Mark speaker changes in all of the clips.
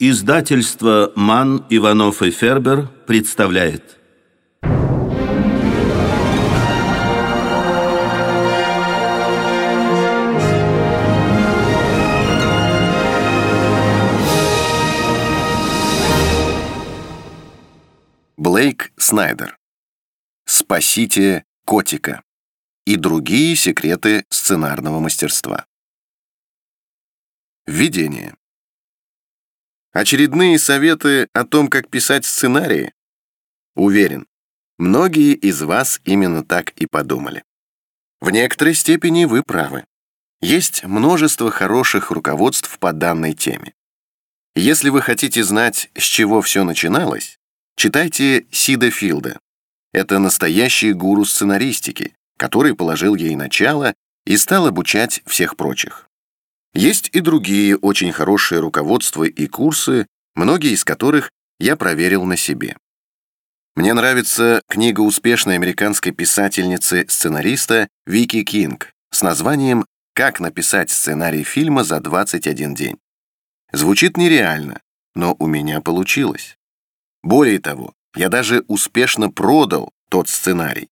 Speaker 1: Издательство «Ман, Иванов и Фербер» представляет
Speaker 2: Блейк Снайдер «Спасите котика» и другие секреты сценарного мастерства. Введение. Очередные советы о том, как писать сценарии? Уверен, многие из вас именно так и подумали. В некоторой степени вы правы. Есть множество хороших руководств по данной теме. Если вы хотите знать, с чего все начиналось, читайте Сида Филда. Это настоящий гуру сценаристики, который положил ей начало и стал обучать всех прочих. Есть и другие очень хорошие руководства и курсы, многие из которых я проверил на себе. Мне нравится книга успешной американской писательницы-сценариста Вики Кинг с названием «Как написать сценарий фильма за 21 день». Звучит нереально, но у меня получилось. Более того, я даже успешно продал тот сценарий.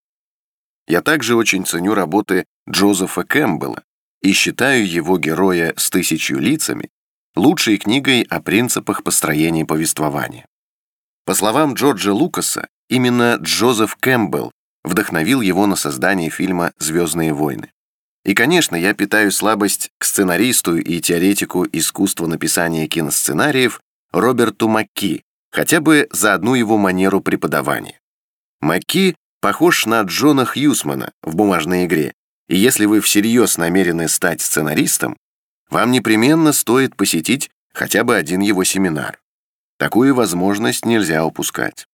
Speaker 2: Я также очень ценю работы Джозефа Кэмпбелла, и считаю его героя с тысячью лицами лучшей книгой о принципах построения повествования. По словам Джорджа Лукаса, именно Джозеф Кэмпбелл вдохновил его на создание фильма «Звездные войны». И, конечно, я питаю слабость к сценаристу и теоретику искусства написания киносценариев Роберту Макки, хотя бы за одну его манеру преподавания. Макки похож на Джона Хьюсмана в «Бумажной игре», и если вы всерьез намерены стать сценаристом, вам непременно стоит посетить хотя бы один его семинар. Такую возможность нельзя упускать.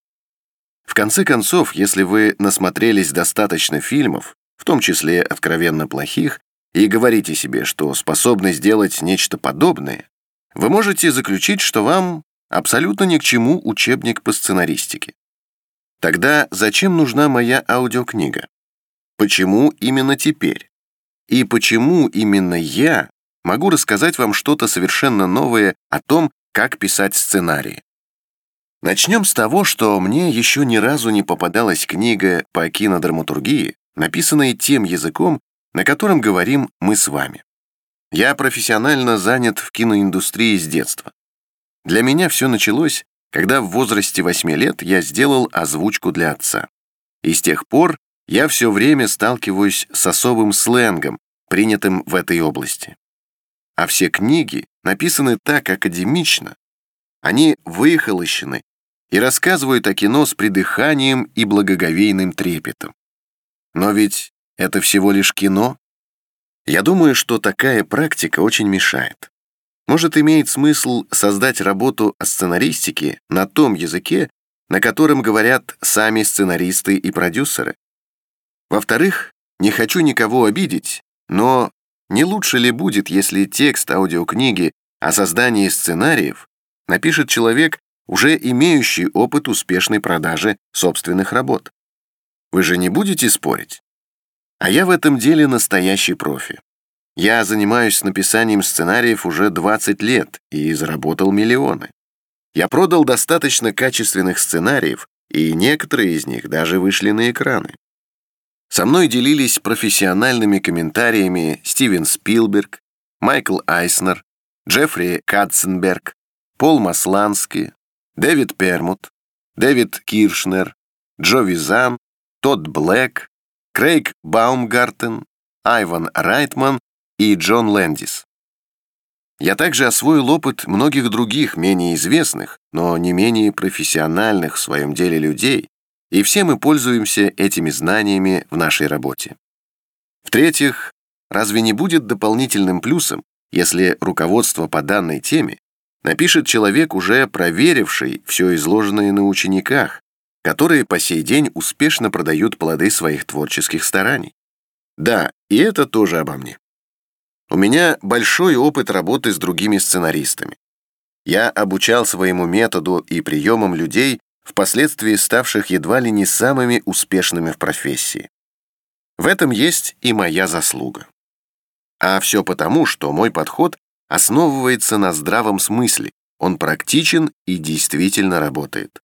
Speaker 2: В конце концов, если вы насмотрелись достаточно фильмов, в том числе откровенно плохих, и говорите себе, что способны сделать нечто подобное, вы можете заключить, что вам абсолютно ни к чему учебник по сценаристике. Тогда зачем нужна моя аудиокнига? Почему именно теперь? И почему именно я могу рассказать вам что-то совершенно новое о том, как писать сценарии? Начнем с того, что мне еще ни разу не попадалась книга по кинодраматургии, написанная тем языком, на котором говорим мы с вами. Я профессионально занят в киноиндустрии с детства. Для меня все началось, когда в возрасте 8 лет я сделал озвучку для отца. И с тех пор я все время сталкиваюсь с особым сленгом, принятым в этой области. А все книги написаны так академично, они выхолощены и рассказывают о кино с придыханием и благоговейным трепетом. Но ведь это всего лишь кино. Я думаю, что такая практика очень мешает. Может, имеет смысл создать работу о сценаристике на том языке, на котором говорят сами сценаристы и продюсеры? Во-вторых, не хочу никого обидеть, но не лучше ли будет, если текст аудиокниги о создании сценариев напишет человек, уже имеющий опыт успешной продажи собственных работ? Вы же не будете спорить? А я в этом деле настоящий профи. Я занимаюсь написанием сценариев уже 20 лет и заработал миллионы. Я продал достаточно качественных сценариев, и некоторые из них даже вышли на экраны. Со мной делились профессиональными комментариями Стивен Спилберг, Майкл Айснер, Джеффри Катценберг, Пол Масланский, Дэвид Пермут, Дэвид Киршнер, Джо Визан, Тодд Блэк, Крейг Баумгартен, Айван Райтман и Джон Лэндис. Я также освоил опыт многих других менее известных, но не менее профессиональных в своем деле людей, и все мы пользуемся этими знаниями в нашей работе. В-третьих, разве не будет дополнительным плюсом, если руководство по данной теме напишет человек, уже проверивший все изложенное на учениках, которые по сей день успешно продают плоды своих творческих стараний? Да, и это тоже обо мне. У меня большой опыт работы с другими сценаристами. Я обучал своему методу и приемам людей, впоследствии ставших едва ли не самыми успешными в профессии. В этом есть и моя заслуга. А все потому, что мой подход основывается на здравом смысле, он практичен и действительно работает.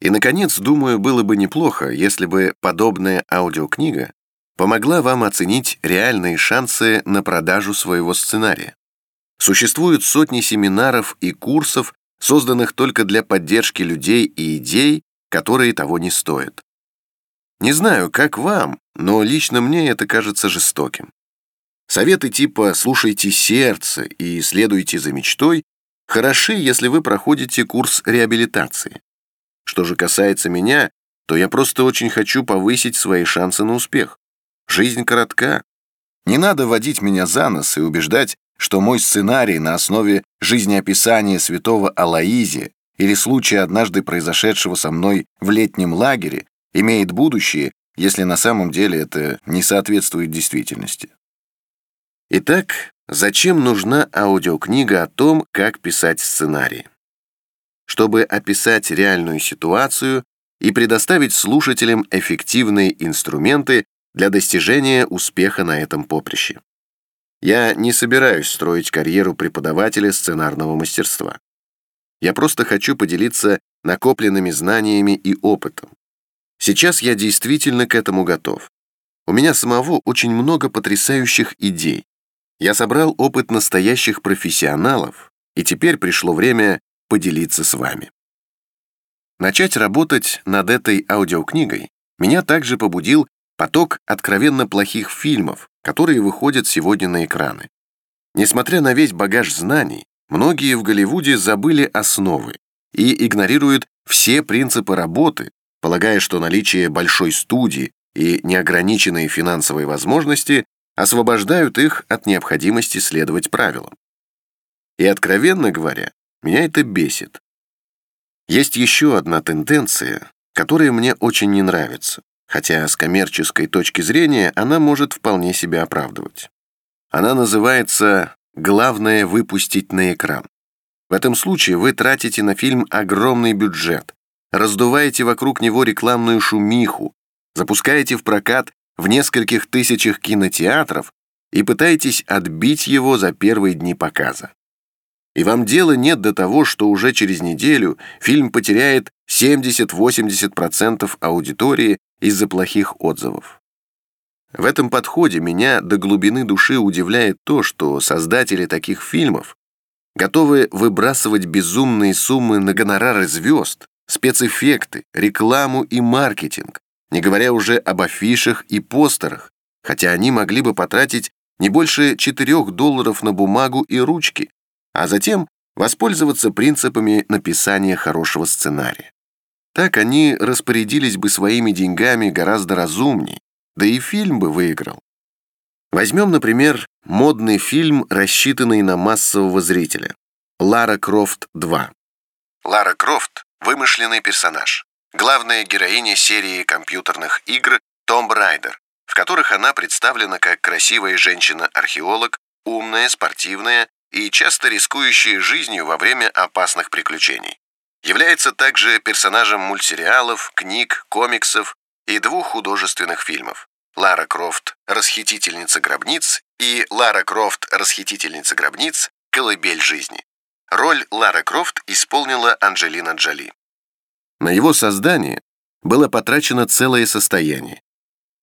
Speaker 2: И, наконец, думаю, было бы неплохо, если бы подобная аудиокнига помогла вам оценить реальные шансы на продажу своего сценария. Существуют сотни семинаров и курсов, созданных только для поддержки людей и идей, которые того не стоят. Не знаю, как вам, но лично мне это кажется жестоким. Советы типа «слушайте сердце» и «следуйте за мечтой» хороши, если вы проходите курс реабилитации. Что же касается меня, то я просто очень хочу повысить свои шансы на успех. Жизнь коротка. Не надо водить меня за нос и убеждать, что мой сценарий на основе жизнеописания святого Алаизия или случая однажды произошедшего со мной в летнем лагере имеет будущее, если на самом деле это не соответствует действительности. Итак, зачем нужна аудиокнига о том, как писать сценарий? Чтобы описать реальную ситуацию и предоставить слушателям эффективные инструменты для достижения успеха на этом поприще. Я не собираюсь строить карьеру преподавателя сценарного мастерства. Я просто хочу поделиться накопленными знаниями и опытом. Сейчас я действительно к этому готов. У меня самого очень много потрясающих идей. Я собрал опыт настоящих профессионалов, и теперь пришло время поделиться с вами. Начать работать над этой аудиокнигой меня также побудил поток откровенно плохих фильмов, которые выходят сегодня на экраны. Несмотря на весь багаж знаний, многие в Голливуде забыли основы и игнорируют все принципы работы, полагая, что наличие большой студии и неограниченные финансовые возможности освобождают их от необходимости следовать правилам. И, откровенно говоря, меня это бесит. Есть еще одна тенденция, которая мне очень не нравится, хотя с коммерческой точки зрения она может вполне себя оправдывать. Она называется «главное выпустить на экран». В этом случае вы тратите на фильм огромный бюджет, раздуваете вокруг него рекламную шумиху, запускаете в прокат в нескольких тысячах кинотеатров и пытаетесь отбить его за первые дни показа. И вам дела нет до того, что уже через неделю фильм потеряет 70-80% аудитории из-за плохих отзывов. В этом подходе меня до глубины души удивляет то, что создатели таких фильмов готовы выбрасывать безумные суммы на гонорары звезд, спецэффекты, рекламу и маркетинг, не говоря уже об афишах и постерах, хотя они могли бы потратить не больше 4 долларов на бумагу и ручки, а затем воспользоваться принципами написания хорошего сценария. Так они распорядились бы своими деньгами гораздо разумнее, да и фильм бы выиграл. Возьмем, например, модный фильм, рассчитанный на массового зрителя. «Лара Крофт 2». Лара Крофт – вымышленный персонаж главная героиня серии компьютерных игр Tomb Raider, в которых она представлена как красивая женщина-археолог, умная, спортивная и часто рискующая жизнью во время опасных приключений. Является также персонажем мультсериалов, книг, комиксов и двух художественных фильмов «Лара Крофт. Расхитительница гробниц» и «Лара Крофт. Расхитительница гробниц. Колыбель жизни». Роль Лары Крофт исполнила Анджелина Джоли. На его создание было потрачено целое состояние.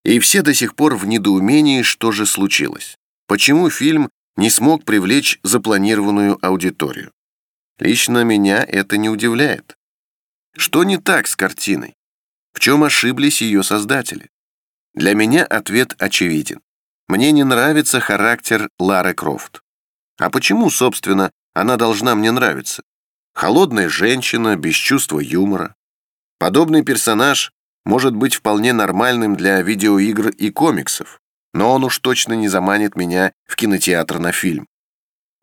Speaker 2: И все до сих пор в недоумении, что же случилось. Почему фильм не смог привлечь запланированную аудиторию? Лично меня это не удивляет. Что не так с картиной? В чем ошиблись ее создатели? Для меня ответ очевиден. Мне не нравится характер Лары Крофт. А почему, собственно, она должна мне нравиться? Холодная женщина, без чувства юмора. Подобный персонаж может быть вполне нормальным для видеоигр и комиксов, но он уж точно не заманит меня в кинотеатр на фильм.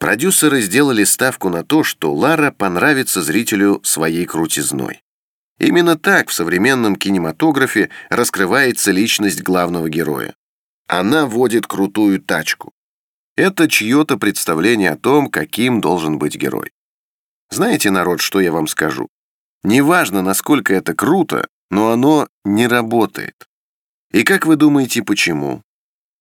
Speaker 2: Продюсеры сделали ставку на то, что Лара понравится зрителю своей крутизной. Именно так в современном кинематографе раскрывается личность главного героя. Она водит крутую тачку. Это чье-то представление о том, каким должен быть герой. Знаете, народ, что я вам скажу? Неважно, насколько это круто, но оно не работает. И как вы думаете, почему?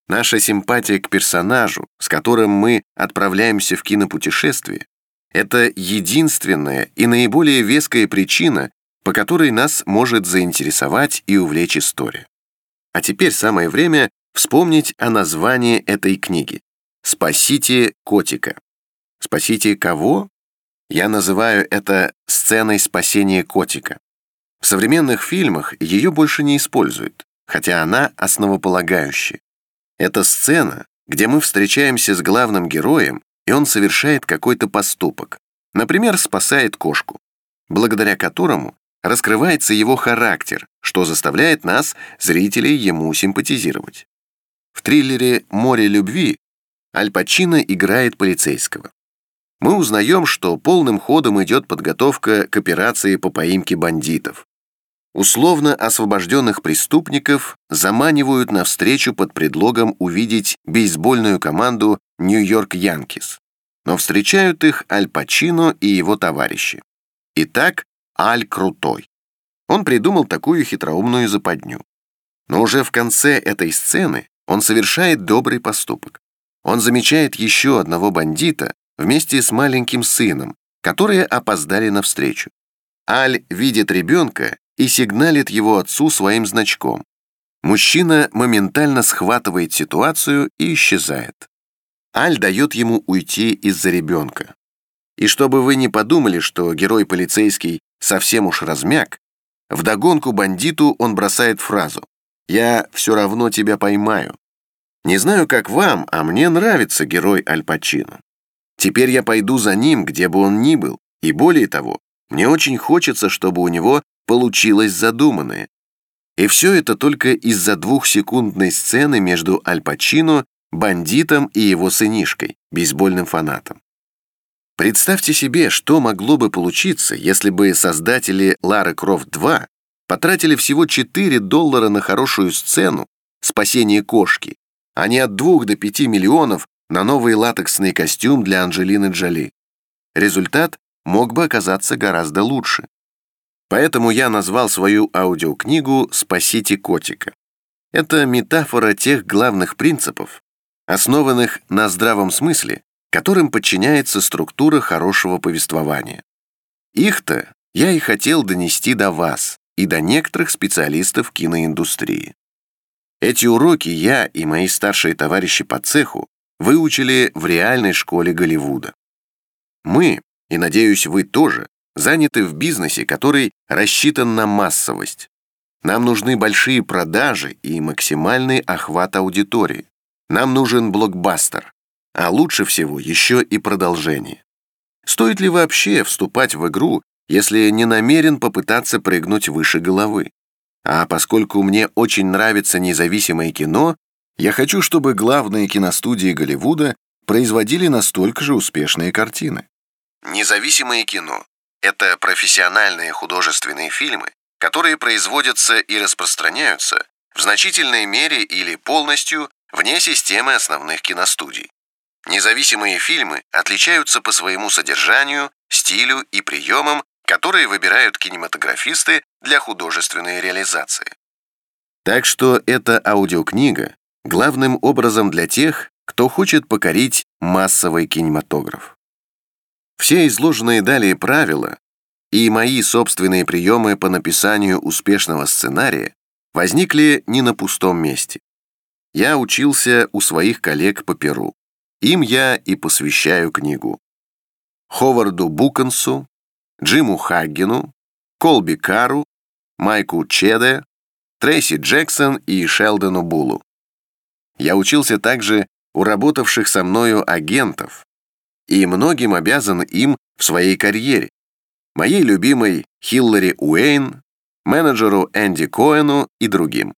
Speaker 2: Наша симпатия к персонажу, с которым мы отправляемся в кинопутешествие, Это единственная и наиболее веская причина, по которой нас может заинтересовать и увлечь история. А теперь самое время вспомнить о названии этой книги. «Спасите котика». «Спасите кого?» Я называю это сценой спасения котика. В современных фильмах ее больше не используют, хотя она основополагающая. Это сцена, где мы встречаемся с главным героем, и он совершает какой-то поступок. Например, спасает кошку, благодаря которому раскрывается его характер, что заставляет нас, зрителей, ему симпатизировать. В триллере «Море любви» Аль Пачино играет полицейского. Мы узнаем, что полным ходом идет подготовка к операции по поимке бандитов. Условно освобожденных преступников заманивают на встречу под предлогом увидеть бейсбольную команду Нью-Йорк Янкис. Но встречают их Аль Пачино и его товарищи. Итак, Аль Крутой. Он придумал такую хитроумную западню. Но уже в конце этой сцены он совершает добрый поступок. Он замечает еще одного бандита вместе с маленьким сыном, которые опоздали на встречу. Аль видит ребенка и сигналит его отцу своим значком. Мужчина моментально схватывает ситуацию и исчезает. Аль дает ему уйти из-за ребенка. И чтобы вы не подумали, что герой полицейский совсем уж размяк, вдогонку бандиту он бросает фразу «Я все равно тебя поймаю». Не знаю, как вам, а мне нравится герой Аль Пачино. Теперь я пойду за ним, где бы он ни был, и более того, мне очень хочется, чтобы у него получилось задуманное. И все это только из-за двухсекундной сцены между Аль Пачино, бандитом и его сынишкой, бейсбольным фанатом. Представьте себе, что могло бы получиться, если бы создатели Лары Крофт 2 потратили всего 4 доллара на хорошую сцену «Спасение кошки», а не от 2 до 5 миллионов на новый латексный костюм для Анджелины Джоли. Результат мог бы оказаться гораздо лучше. Поэтому я назвал свою аудиокнигу «Спасите котика». Это метафора тех главных принципов, основанных на здравом смысле, которым подчиняется структура хорошего повествования. Их-то я и хотел донести до вас и до некоторых специалистов киноиндустрии. Эти уроки я и мои старшие товарищи по цеху выучили в реальной школе Голливуда. Мы, и надеюсь, вы тоже, заняты в бизнесе, который рассчитан на массовость. Нам нужны большие продажи и максимальный охват аудитории. Нам нужен блокбастер, а лучше всего еще и продолжение. Стоит ли вообще вступать в игру, если не намерен попытаться прыгнуть выше головы? А поскольку мне очень нравится независимое кино, я хочу, чтобы главные киностудии Голливуда производили настолько же успешные картины. Независимое кино это профессиональные художественные фильмы, которые производятся и распространяются в значительной мере или полностью вне системы основных киностудий. Независимые фильмы отличаются по своему содержанию, стилю и приемам, которые выбирают кинематографисты для художественной реализации. Так что эта аудиокнига главным образом для тех, кто хочет покорить массовый кинематограф. Все изложенные далее правила и мои собственные приемы по написанию успешного сценария возникли не на пустом месте. Я учился у своих коллег по Перу. Им я и посвящаю книгу. Ховарду Букансу, Джиму Хаггину, Колби Кару, Майку Чеде, Трейси Джексон и Шелдону Булу. Я учился также у работавших со мною агентов, и многим обязан им в своей карьере. Моей любимой Хиллари Уэйн, менеджеру Энди Коэну и другим.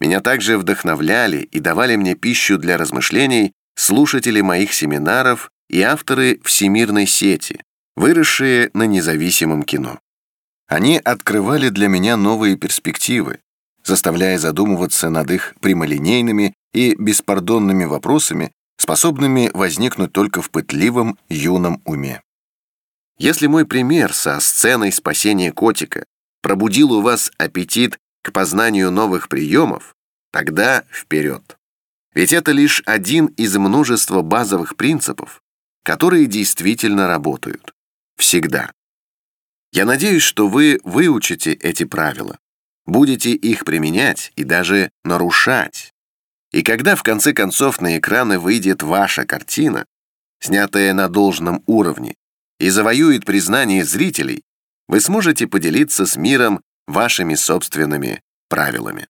Speaker 2: Меня также вдохновляли и давали мне пищу для размышлений слушатели моих семинаров и авторы всемирной сети, выросшие на независимом кино. Они открывали для меня новые перспективы, заставляя задумываться над их прямолинейными и беспардонными вопросами способными возникнуть только в пытливом юном уме. Если мой пример со сценой спасения котика пробудил у вас аппетит к познанию новых приемов, тогда вперед. Ведь это лишь один из множества базовых принципов, которые действительно работают. Всегда. Я надеюсь, что вы выучите эти правила, будете их применять и даже нарушать. И когда в конце концов на экраны выйдет ваша картина, снятая на должном уровне, и завоюет признание зрителей, вы сможете поделиться с миром вашими собственными правилами.